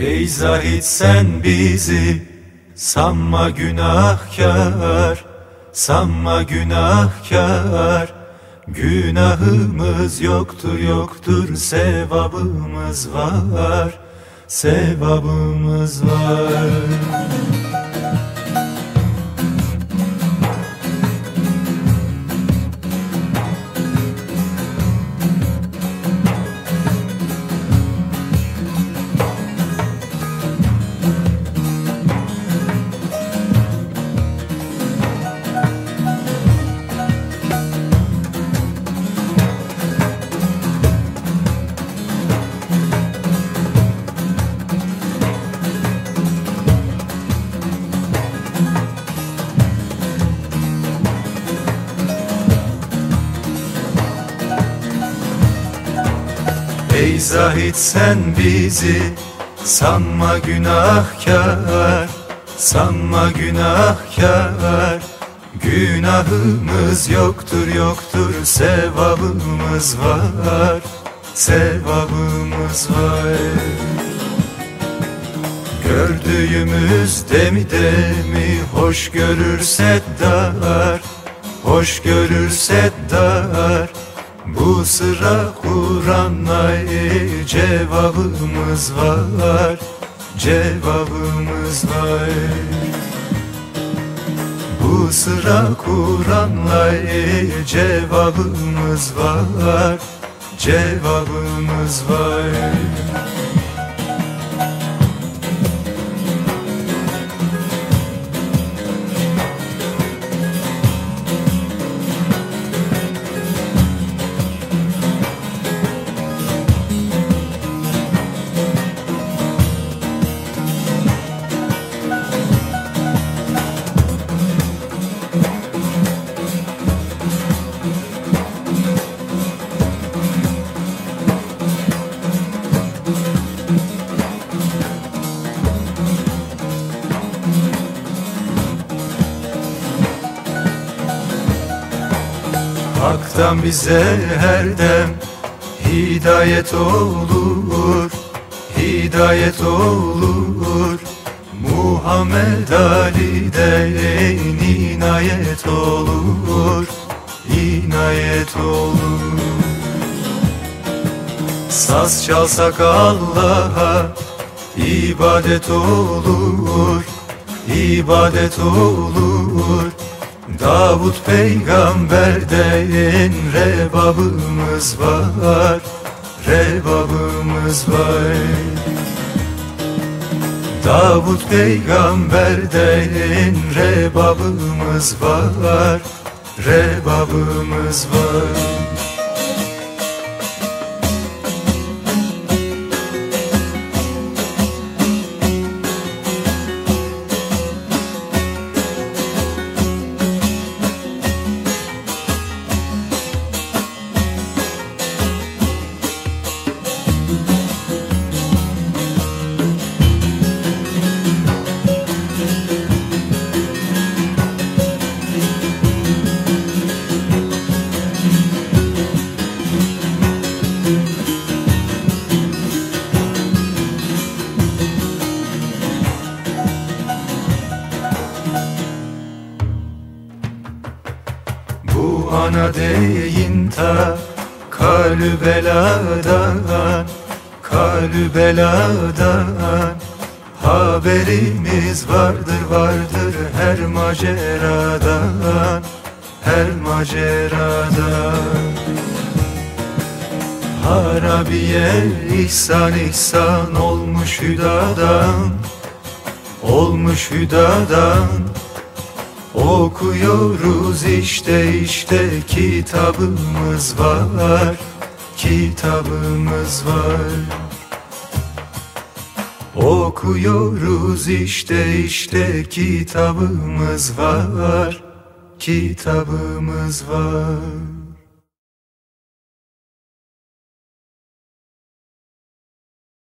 Ey zahit sen bizi sanma günahkar Sanma günahkar. Günahımız yoktur yoktur sevabımız var Sevabımız var Ey zahit sen bizi sanma günahkar Sanma günahkar. Günahımız yoktur yoktur sevabımız var Sevabımız var. Gördüğümüz demi demi hoş görürse dar Hoş görürse dar bu sıra Kur'an'a cevabımız var Cevabımız var. Bu sıra Kur'an'la cevabımız var Cevabımız var Hak'tan bize her dem hidayet olur Hidayet olur. Muhammed Ali'den inayet olur inayet olur. Saz çalsak Allah'a ibadet olur ibadet olur Davut peygamberden rebabımız var Rebabımız var. Davut peygamberden rebabımız var Rebabımız var ana deyin ta kalü beladan Kalü beladan. Haberimiz vardır vardır her maceradan Her maceradan. Harabiye ihsan ihsan olmuş hüdadan Olmuş hüdadan Okuyoruz işte işte kitabımız var Kitabımız var. Okuyoruz işte işte kitabımız var Kitabımız var